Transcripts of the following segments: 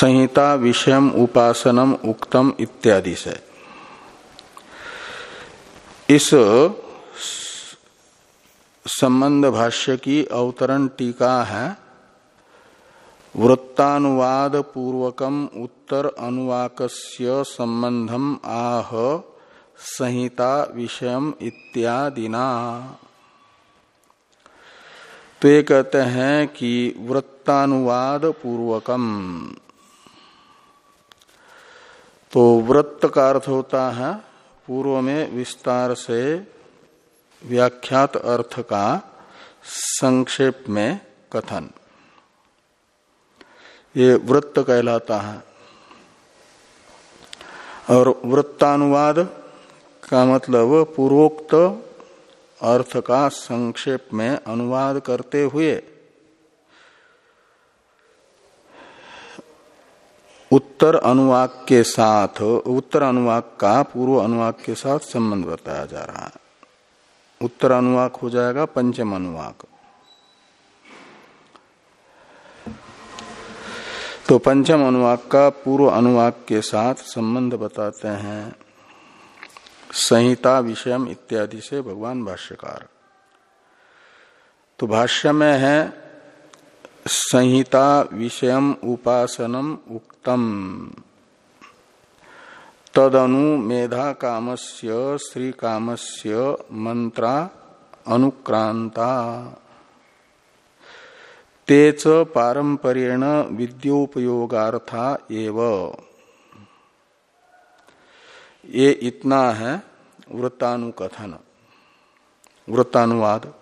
संहिता विषयम उपासनम उक्तम इत्यादि से। इस संबंध भाष्य की अवतरण टीका है वृत्तानुवाद पूर्वकम उत्तर अनुवाकस्य संबंधम आह संहिता विषयम इत्यादिना। तो ये कहते हैं कि वृत्तानुवाद पूर्वकम तो वृत्त का अर्थ होता है पूर्व में विस्तार से व्याख्यात अर्थ का संक्षेप में कथन। ये वृत्त कहलाता है। और वृत्तानुवाद का मतलब पूर्वोक्त अर्थ का संक्षेप में अनुवाद करते हुए उत्तर अनुवाक के साथ, उत्तर अनुवाक का पूर्व अनुवाक के साथ संबंध बताया जा रहा है। उत्तर अनुवाक हो जाएगा पंचम अनुवाक। तो पंचम अनुवाक का पूर्व अनुवाक के साथ संबंध बताते हैं। संहिता, विषयम इत्यादि से भगवान भाष्यकार। तो भाष्य में है, संहिता, विषयम, उपासनम उक्तम तदनु मेधा कामस्य श्री कामस्य, मंत्रा अनुक्रांता। तेच पारंपरेण विद्योपयोगार्था एव। ये इतना है वृत्तानुकथन, वृत्तानुवाद।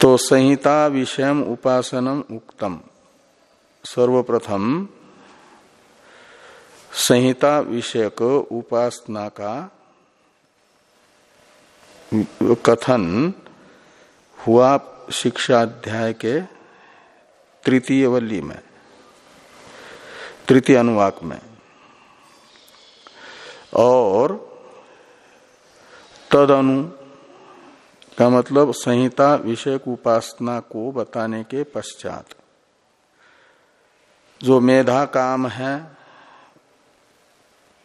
तो संहिता विषयम उपासनम उक्तम। सर्वप्रथम संहिता विषयक उपासना का कथन हुआ शिक्षा अध्याय के तृतीय वल्ली में, तृतीय अनुवाक में। और तदनु का मतलब संहिता विषयक उपासना को बताने के पश्चात जो मेधा काम है,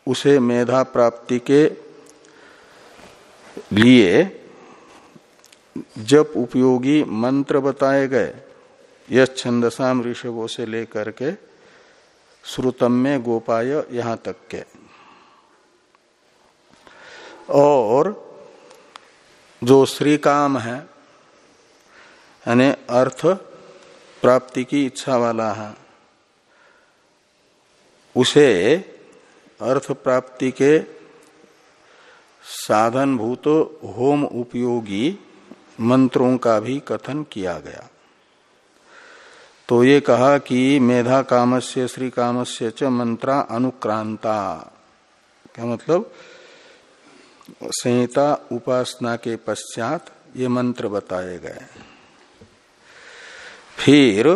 उसे मेधा प्राप्ति के लिए जब उपयोगी मंत्र बताए गए। यश छंदसाम ऋषभों से लेकर के श्रुतम में गोपाय यहाँ तक के। और जो श्री काम है, यानी अर्थ प्राप्ति की इच्छा वाला है उसे अर्थ प्राप्ति के साधन भूत होम उपयोगी मंत्रों का भी कथन किया गया। तो ये कहा कि मेधा कामस्य, श्री कामस्य च मंत्रा अनुक्रांता। क्या मतलब? संहिता उपासना के पश्चात ये मंत्र बताए गए। फिर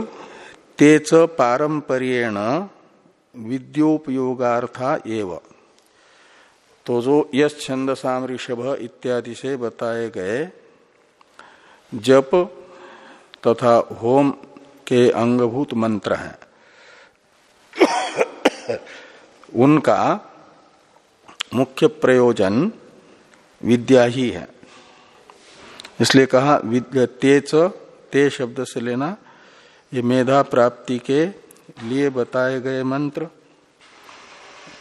तेच पारंपर्यण विद्योपयोगार्था एव। तो जो यश छंद साम ऋषभ इत्यादि से बताए गए, जप तथा होम के अंगभूत मंत्र हैं। उनका मुख्य प्रयोजन विद्या ही है। इसलिए कहा, विद्या तेज, ते शब्द से लेना, ये मेधा प्राप्ति के लिए बताए गए मंत्र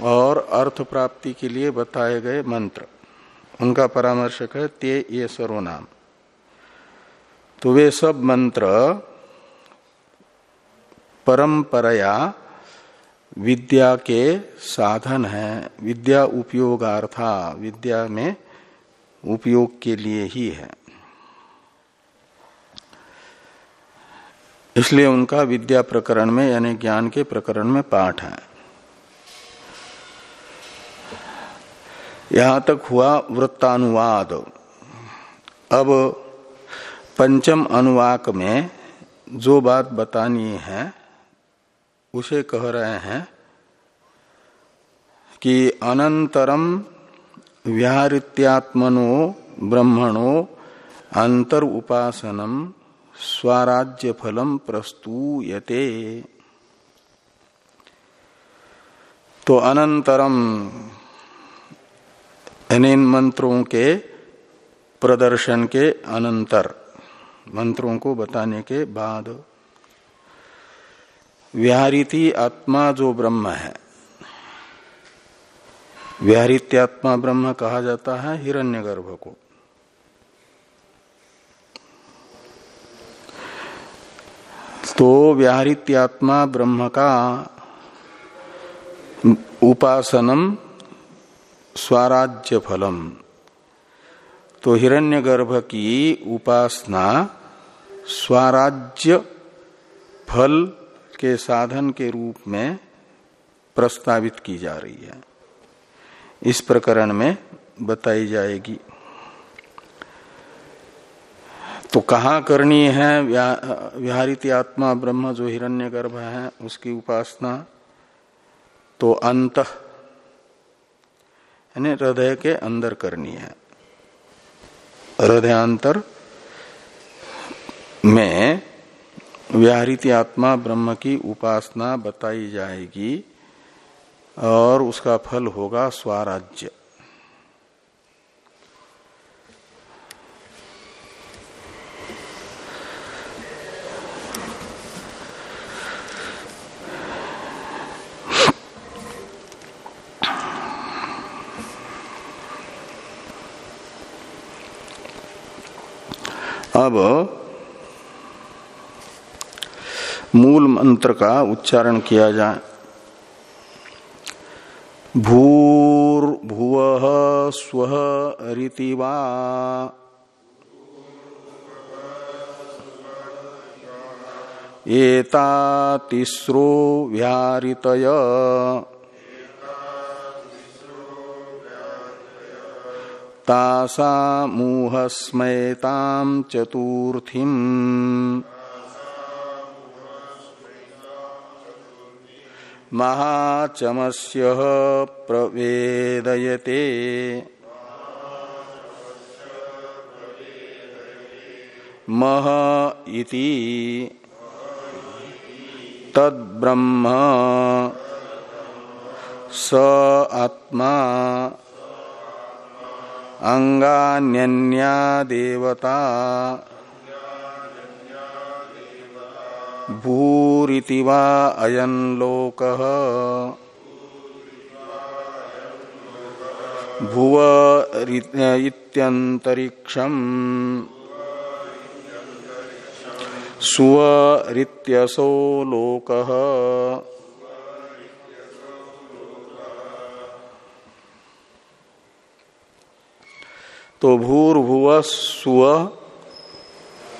और अर्थ प्राप्ति के लिए बताए गए मंत्र। उनका परामर्शक है ते ये सर्वनाम तो वे सब मंत्र परंपराया विद्या के साधन है। विद्या उपयोगार्था, विद्या में उपयोग के लिए ही है। इसलिए उनका विद्या प्रकरण में, यानी ज्ञान के प्रकरण में पाठ है। यहाँ तक हुआ वृत्तानुवाद। अब पंचम अनुवाक में जो बात बतानी है, उसे कह रहे हैं कि अनंतरम व्याहृत्यात्मनो ब्रह्मणो अंतर उपासनम स्वराज्य फलम प्रस्तूयते। तो अनंतरम इन मंत्रों के प्रदर्शन के अनंतर, मंत्रों को बताने के बाद, व्याहृति आत्मा जो ब्रह्म है व्याहृत्यात्मा ब्रह्म कहा जाता है हिरण्यगर्भ को। तो व्याहृत्यात्मा ब्रह्म का उपासनम स्वराज्य फलम तो हिरण्यगर्भ की उपासना स्वराज्य फल के साधन के रूप में प्रस्तावित की जा रही है। इस प्रकरण में बताई जाएगी। तो कहा करनी है? व्याहृत आत्मा, ब्रह्म जो हिरण्य गर्भ है, उसकी उपासना। तो अंत, यानी हृदय के अंदर करनी है। हृदयांतर में व्याहृत आत्मा, ब्रह्म की उपासना बताई जाएगी, और उसका फल होगा स्वराज्य। अब मूल मंत्र का उच्चारण किया जाए। भूर्भुव स्व रीतिवा एता तिस्रो व्यारितय। तासा चतुर्थीम। महाचमस्य प्रवेदयते। मह इति। तद्ब्रह्म। स आत्मा। अंगान्यन्या देवता भूरिति वा अयन लोक। भुव इत्यंतरिक्षम सुवरित्यसो लोकः। तो भूर्भुव स्व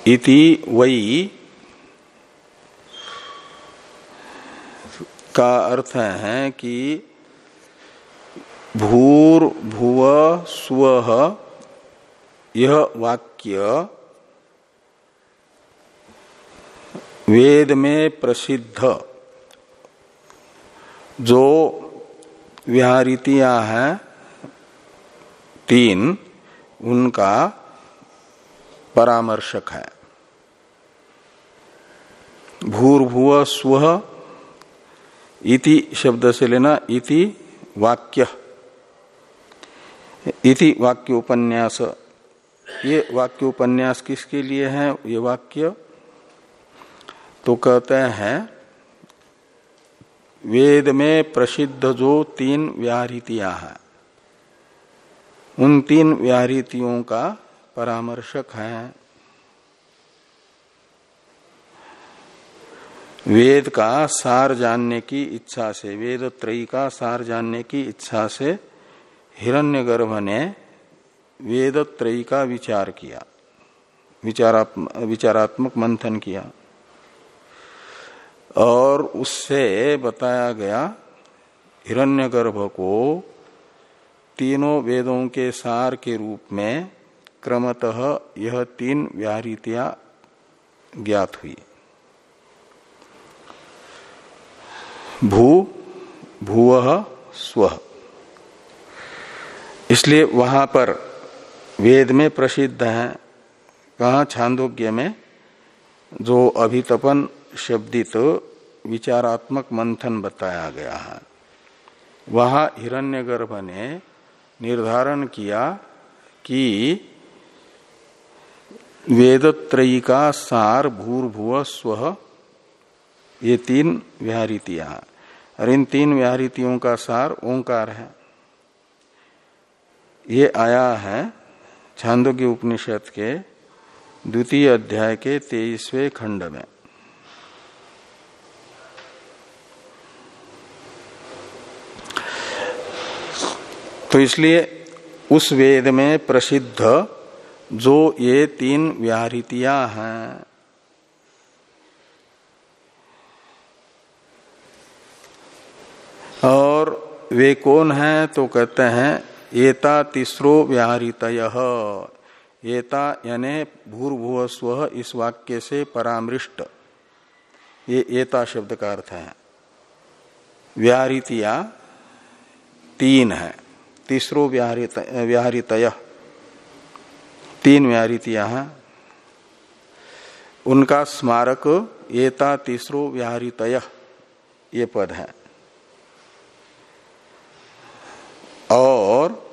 इति वही का अर्थ है कि भूर भुव स्व, यह वाक्य वेद में प्रसिद्ध, जो व्याहृतियाँ हैं, तीन। उनका परामर्शक है। भूर्भुव स्व इति शब्द से लेना इति वाक्य। इति वाक्य उपन्यास ये वाक्य उपन्यास किसके लिए है? ये वाक्य तो कहते हैं, वेद में प्रसिद्ध जो तीन व्याहृतियाँ हैं। उन तीन व्याहृतियों का परामर्शक है। वेद का सार जानने की इच्छा से वेद त्रयी का सार जानने की इच्छा से हिरण्यगर्भ ने वेद त्रयी का विचार किया विचारात्मक मंथन किया। और उससे बताया गया हिरण्यगर्भ को तीनों वेदों के सार के रूप में क्रमतः यह तीन व्याहृतियाँ ज्ञात हुई। भू, भूव, स्व। इसलिए वहाँ पर वेद में प्रसिद्ध है, कहा छांदोग्य में, जो अभितपन शब्दित विचारात्मक मंथन बताया गया है। वहाँ हिरण्यगर्भ ने निर्धारण किया कि वेदत्रयी का सार भूर्भुव स्व। ये तीन व्याहरीतियाँ और इन तीन व्याहरीतियों का सार ओंकार है। ये आया है छांदोग्य उपनिषद के द्वितीय अध्याय के तेईसवें खंड में। तो इसलिए उस वेद में प्रसिद्ध जो ये तीन व्याहृतियाँ हैं। और वे कौन हैं तो कहते हैं, एता तीसरो व्याहृत एता यानी भूर्भुव स्व इस वाक्य से परामृष्ट। ये एता शब्द का अर्थ है। व्याहृतिया तीन है। तीसरो व्याहृत तीन व्याहृतियाँ हैं। उनका स्मारक एता तीसरो व्याहृत ये पद है। और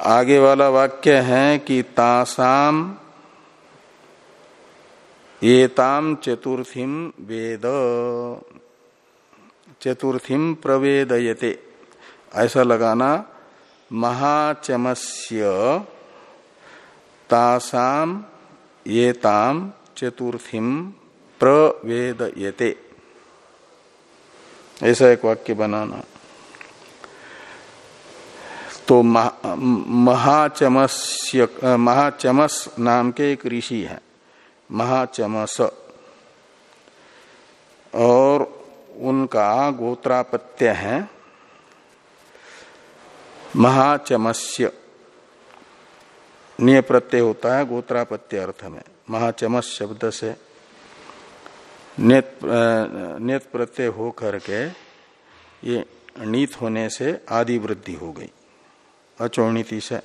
आगे वाला वाक्य है कि तासाम एताम चतुर्थीम वेद। चतुर्थीम प्रवेदयते। ऐसा लगाना, महाचमस्य तासाम एताम चतुर्थीम प्रवेदयते। ऐसा एक वाक्य बनाना। तो महाचमस्य, महाचमस नाम के एक ऋषि है। महाचमस। और उनका गोत्रापत्य है। महाचमस्य। निय प्रत्यय होता है गोत्रापत्य अर्थ में। महाचमस शब्द से नेत प्रत्यय हो करके ये नीत होने से आदि वृद्धि हो गई। अचौणीति से।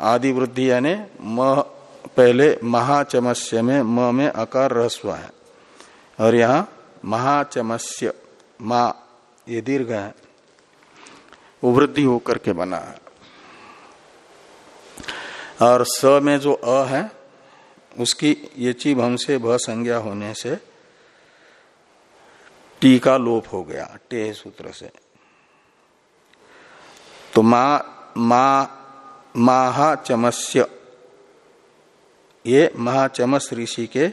आदि वृद्धि यानी म, पहले महाचमस्य में, म में अकार रहस्व है। और यहाँ महाचमस्य, मा ये दीर्घ है। वो वृद्धि होकर के बना है। और स में जो अ है, उसकी ये चीब हमसे भ संज्ञा होने से टी का लोप हो गया, टे सूत्र से। तो मा मा महाचमस्य ये महाचमस ऋषि के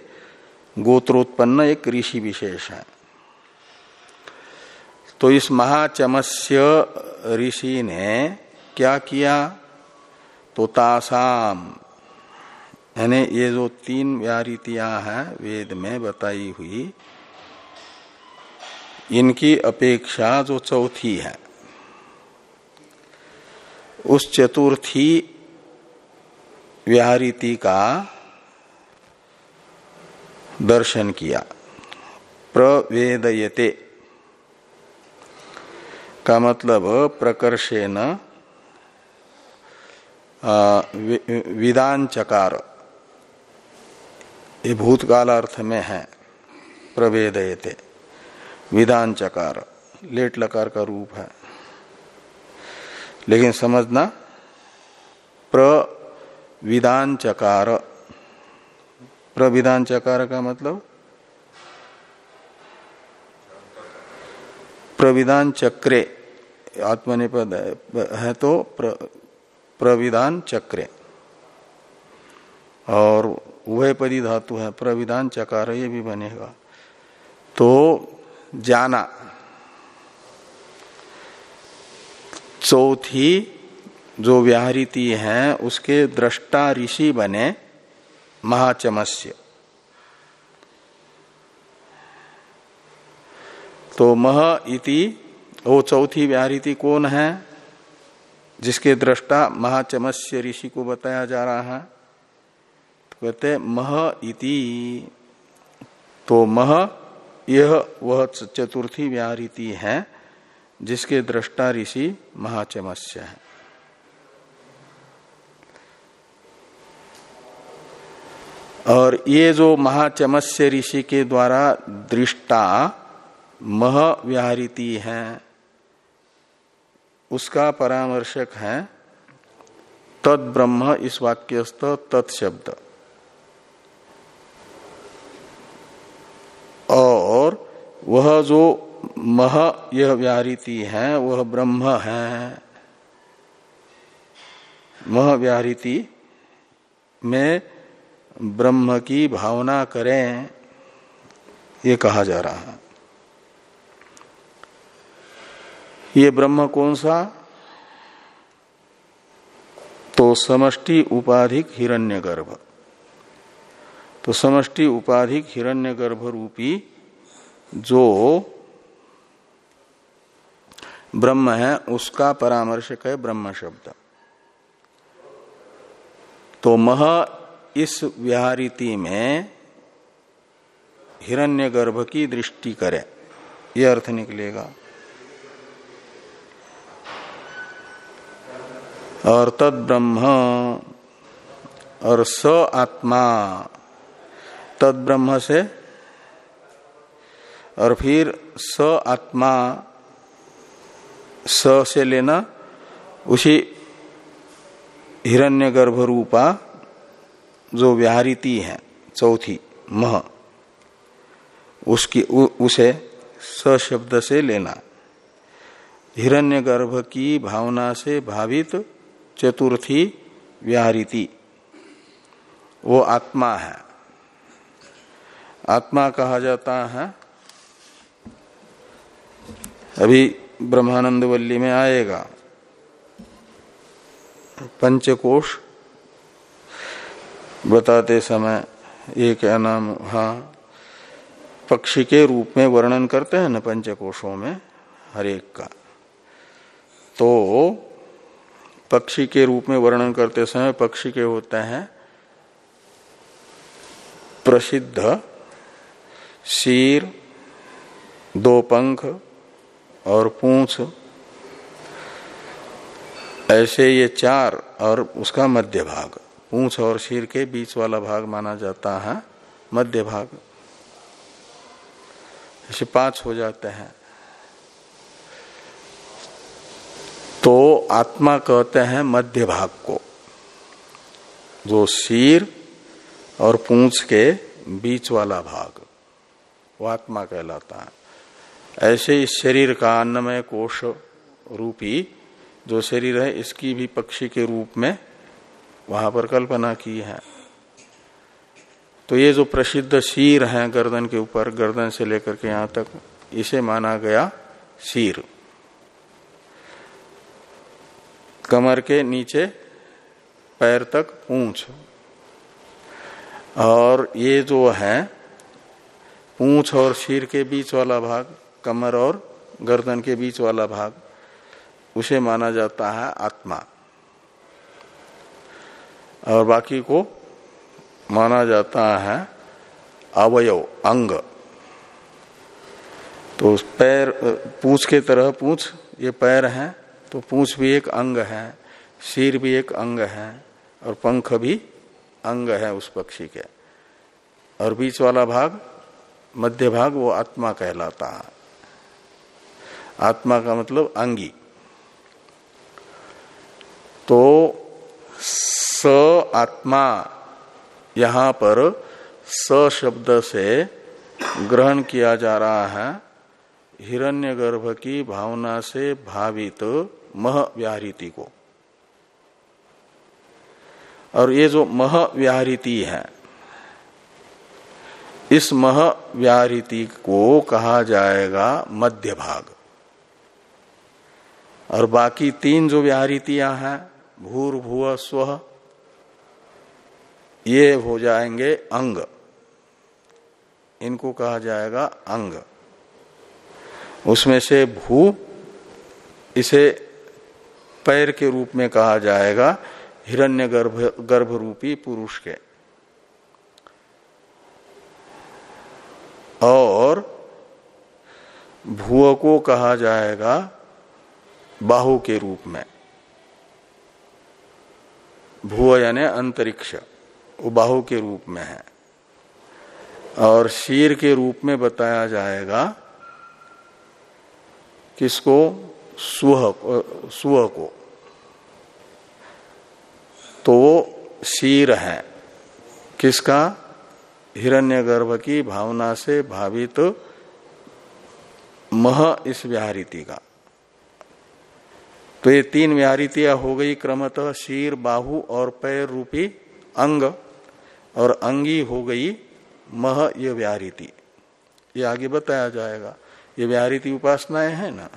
गोत्रोत्पन्न एक ऋषि विशेष है। तो इस महाचमस्य ऋषि ने क्या किया? तो तासाम, यानी ये जो तीन व्यारीतियाँ हैं, वेद में बताई हुई, इनकी अपेक्षा जो चौथी है, उस चतुर्थी व्याहरीति का दर्शन किया। प्रवेदयते। का मतलब प्रकर्षेन विदान चकार ये भूतकाल अर्थ में है, प्रवेदयते। विदान चकार लेट लकार का रूप है। लेकिन समझना प्रविधान चकार प्रविधान चकार का मतलब? प्रविधान चक्रे आत्मनिपद है तो प्र, प्रविधान चक्रे। और वह पदी धातु है प्रविधान चकार ये भी बनेगा। तो जाना। चौथी जो व्याहृति है उसके दृष्टा ऋषि बने महाचमस्य। तो मह इति वो चौथी व्याहृति कौन है? जिसके दृष्टा महाचमस्य ऋषि को बताया जा रहा है। तो कहते मह इति। तो मह, यह वह चतुर्थी व्याहृति है, जिसके दृष्टा ऋषि महाचमस्य है। और ये जो महाचमस्य ऋषि के द्वारा दृष्टा मह व्याहृति है उसका परामर्शक है, तद ब्रह्म इस वाक्यस्थ तत्शब्द और वह जो मह यह व्याहृति है, वह ब्रह्म है। मह व्याहृति में ब्रह्म की भावना करें, ये कहा जा रहा है। ये ब्रह्म कौन सा? तो समष्टि उपाधिक हिरण्यगर्भ। तो समष्टि उपाधिक हिरण्यगर्भ रूपी जो ब्रह्म है, उसका परामर्शक है ब्रह्म शब्द। तो मह इस व्याहरीति में हिरण्यगर्भ की दृष्टि करे। यह अर्थ निकलेगा। और तद ब्रह्म और स आत्मा। तद ब्रह्म से और फिर स आत्मा। स से लेना उसी हिरण्यगर्भ रूपा जो व्याहृति है चौथी मह। उसकी उ, उसे स शब्द से लेना। हिरण्यगर्भ की भावना से भावित चतुर्थी व्याहृति। वो आत्मा है। आत्मा कहा जाता है, अभी ब्रह्मानंद वल्ली में आएगा। पंचकोश बताते समय ये क्या नाम हाँ पक्षी के रूप में वर्णन करते हैं ना पंचकोशों में हरेक का। तो पक्षी के रूप में वर्णन करते समय पक्षी के होते हैं प्रसिद्ध शीर, दो पंख और पूंछ। ऐसे ये चार और उसका मध्य भाग। पूंछ और शीर के बीच वाला भाग माना जाता है मध्य भाग। ऐसे पाँच हो जाते हैं। तो आत्मा कहते हैं मध्य भाग को, जो शीर और पूंछ के बीच वाला भाग, वो आत्मा कहलाता है। ऐसे इस शरीर का अन्नमय कोश रूपी जो शरीर है, इसकी भी पक्षी के रूप में वहाँ पर कल्पना की है। तो ये जो प्रसिद्ध शीर है गर्दन के ऊपर, गर्दन से लेकर के यहाँ तक, इसे माना गया शीर। कमर के नीचे पैर तक पूंछ। और ये जो है, पूछ और शीर के बीच वाला भाग, कमर और गर्दन के बीच वाला भाग, उसे माना जाता है आत्मा। और बाकी को माना जाता है अवयव, अंग। तो पैर, पूछ के तरह पूछ, ये पैर है। तो पूछ भी एक अंग है सिर भी एक अंग है, और पंख भी अंग है उस पक्षी के। और बीच वाला भाग, मध्य भाग, वो आत्मा कहलाता है। आत्मा का मतलब अंगी। तो स आत्मा यहाँ पर स शब्द से ग्रहण किया जा रहा है। हिरण्यगर्भ की भावना से भावित मह व्याहृति को। और ये जो मह व्याहृति है, इस मह व्याहृति को कहा जाएगा मध्य भाग और बाकी तीन जो व्याहृतियाँ हैं, भूर, भूव, स्व, ये हो जाएँगे अंग। इनको कहा जाएगा अंग। उसमें से भू, इसे पैर के रूप में कहा जाएगा, हिरण्य गर्भ गर्भ रूपी पुरुष के। और भूव को कहा जाएगा, बाहु के रूप में। भूव यानी अंतरिक्ष, वो बाहु के रूप में है। और शीर के रूप में बताया जाएगा, किसको? सुह को सुह को। तो वो शीर है। किसका? हिरण्यगर्भ की भावना से भावित तो मह इस व्याहृति का। तो ये तीन व्याहृतियाँ हो गई क्रमतः शीर, बाहु और पैर रूपी अंग, और अंगी हो गई मह ये व्याहृति ये आगे बताया जाएगा। ये व्याहृति उपासनाएँ हैं ना?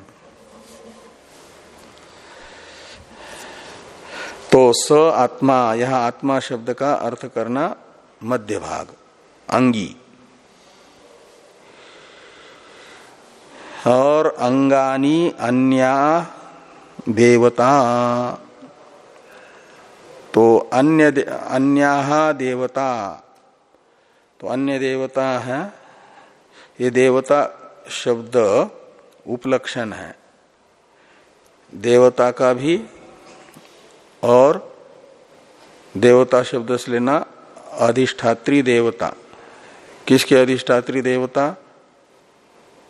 तो स आत्मा यह आत्मा शब्द का अर्थ करना मध्य भाग अंगी। और अंगानी अन्या देवता। तो अन्य दे, अन्या देवता। तो अन्य देवता है ये देवता शब्द उपलक्षण है। देवता का भी और देवता शब्द से लेना अधिष्ठात्री देवता। किसके अधिष्ठात्री देवता?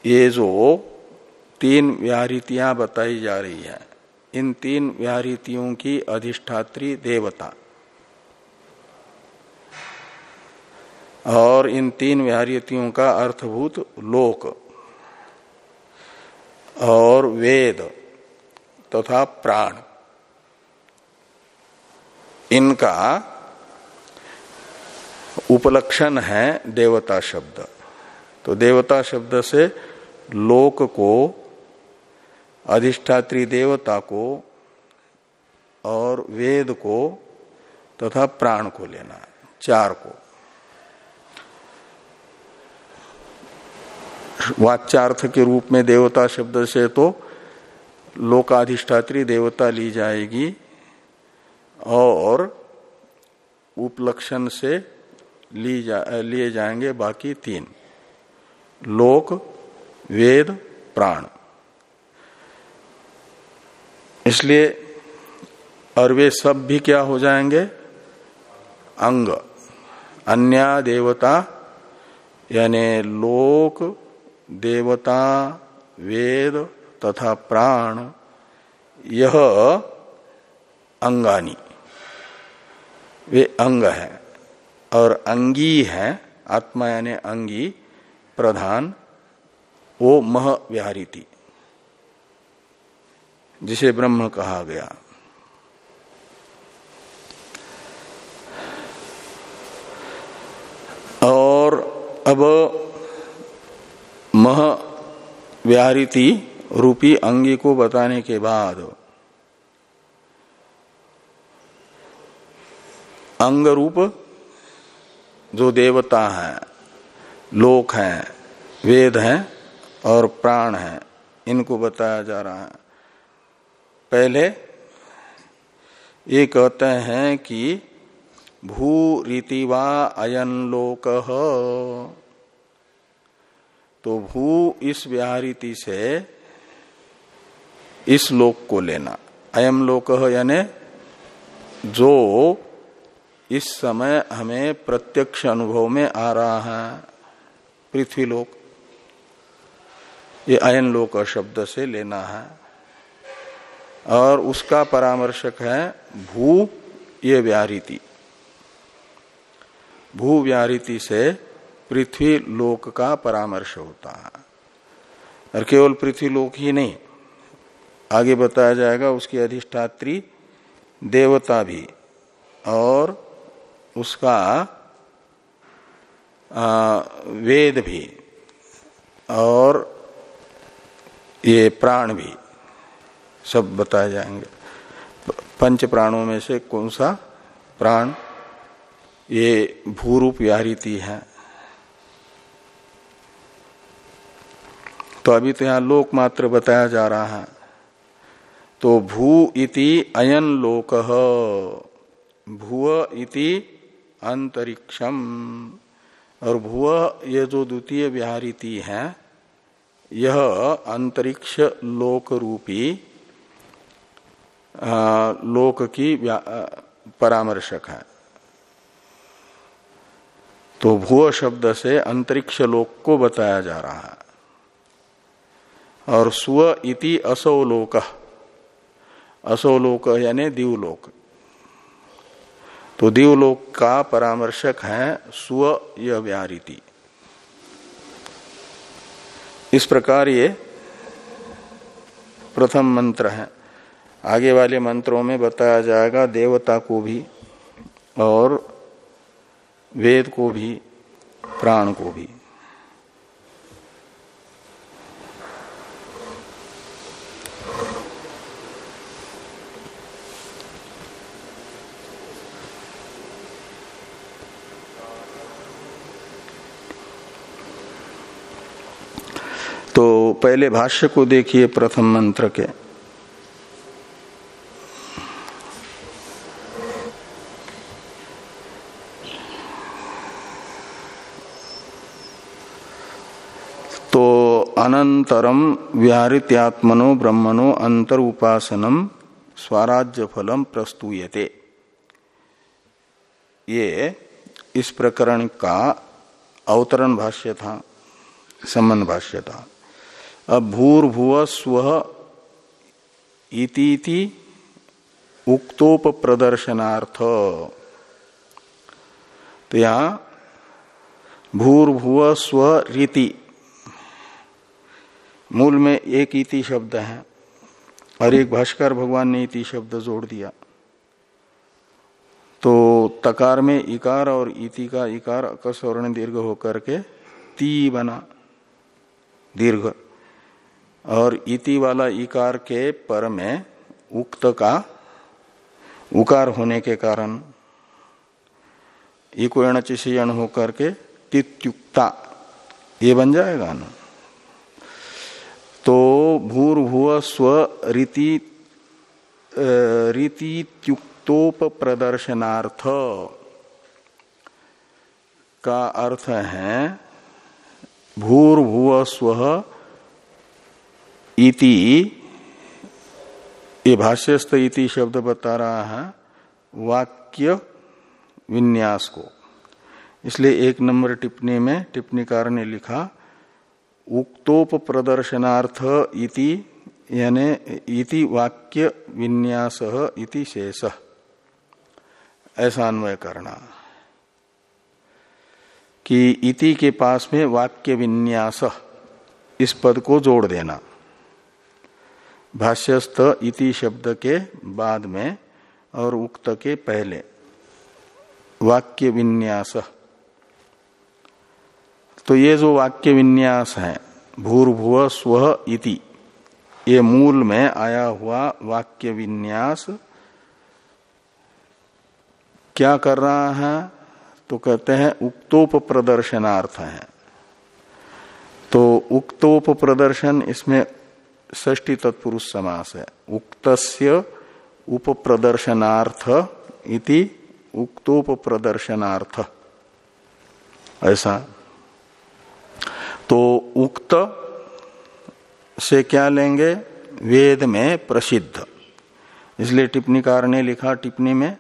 ये जो तीन व्याहृतियाँ बताई जा रही है, इन तीन व्याहृतियों की अधिष्ठात्री देवता। और इन तीन व्याहृतियों का अर्थभूत लोक और वेद तथा प्राण। इनका उपलक्षण है देवता शब्द। तो देवता शब्द से लोक को, अधिष्ठात्री देवता को और वेद को तथा प्राण को लेना है, चार को। वाच्यार्थ के रूप में देवता शब्द से तो लोकाधिष्ठात्री देवता ली जाएगी। और उपलक्षण से ली जा, लिए जाएँगे बाकी तीन। लोक वेद प्राण। इसलिए और वे सब भी क्या हो जाएँगे? अंग। अन्य देवता यानी लोक देवता वेद तथा प्राण यह अंगानी। वे अंग है। और अंगी है, आत्मा यानी अंगी, प्रधान, वो मह थी जिसे ब्रह्म कहा गया। और अब मह व्याहृति रूपी अंगी को बताने के बाद अंग रूप जो देवता है, लोक हैं, वेद हैं और प्राण हैं, इनको बताया जा रहा है। पहले ये कहते हैं कि भू रीति वा अयन लोक। तो भू इस व्याहरीति से इस लोक को लेना। अयम लोक यानी जो इस समय हमें प्रत्यक्ष अनुभव में आ रहा है। पृथ्वी लोक। ये अयन लोक शब्द से लेना है। और उसका परामर्शक है भू ये व्याहृति भू व्याहृति से पृथ्वी लोक का परामर्श होता है। और केवल पृथ्वी लोक ही नहीं, आगे बताया जाएगा उसकी अधिष्ठात्री देवता भी और उसका आ, वेद भी और ये प्राण भी सब बताए जाएँगे। पंच प्राणों में से कौन सा प्राण ये भूरूप व्याहृति है। तो अभी तो यहाँ लोक मात्र बताया जा रहा है। तो भू इति अयन लोक भूव इति अंतरिक्षम। और भूव ये जो द्वितीय विहारिति है यह अंतरिक्ष लोक रूपी आ, लोक की परामर्शक है। तो भूव शब्द से अंतरिक्ष लोक को बताया जा रहा है। और स्व इति असोलोक असोलोक यानी दिवलोक। तो देवलोक का परामर्शक है स्व यह व्याहरीति इस प्रकार ये प्रथम मंत्र है। आगे वाले मंत्रों में बताया जाएगा देवता को भी और वेद को भी, प्राण को भी तो पहले भाष्य को देखिए प्रथम मंत्र के। तो अनंतरम व्याहृत्यात्मनो ब्रह्मणो अंतर उपासनम स्वराज्य फलम प्रस्तुयते। ये इस प्रकरण का अवतरण भाष्य था संबंध भाष्य था। भूर्भुव स्व इति उक्तोप प्रदर्शनार्थ तो यहाँ भूर्भुव स्व रीति। मूल में एक इति शब्द है और एक भाष्कर भगवान ने इति शब्द जोड़ दिया। तो तकार में इकार और इति का इकार, अकस्वर्ण दीर्घ होकर के ती बना, दीर्घ। और इति वाला इकार के पर में उक्त का उकार होने के कारण इकोण चिषयण होकर के तित्युक्ता, ये बन जाएगा ना? तो भूर्भुव स्व रीति रीतियुक्तोप प्रदर्शनार्थ का अर्थ है, भूर्भुव स्व इति। ये भाष्यस्त इति शब्द बता रहा है, वाक्य विन्यास को इसलिए एक नंबर टिप्पणी में टिप्पणीकार ने लिखा उक्तोप प्रदर्शनार्थ इति, यानी इति वाक्य विन्यास इति शेष। ऐसा अन्वय करना। कि इति के पास में वाक्य विन्यास, इस पद को जोड़ देना। भाष्यस्थ इति शब्द के बाद में और उक्त के पहले। वाक्य विन्यास तो ये जो वाक्य विन्यास है, भूर्भुव स्व इति, ये मूल में आया हुआ वाक्य विन्यास क्या कर रहा है? तो कहते हैं उक्तोप प्रदर्शनार्थ है। तो उक्तोप प्रदर्शन इसमें ष्टी तत्पुरुष समास है उक्तस्य उप प्रदर्शनार्थ इति उक्तोप प्रदर्शनार्थ ऐसा। तो उक्त से क्या लेंगे? वेद में प्रसिद्ध। इसलिए टिप्पणीकार ने लिखा टिप्पणी में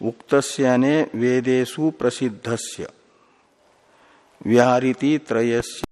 उक्त यानी वेदेशु प्रसिद्धस्य। व्याहरीति त्रयस्य।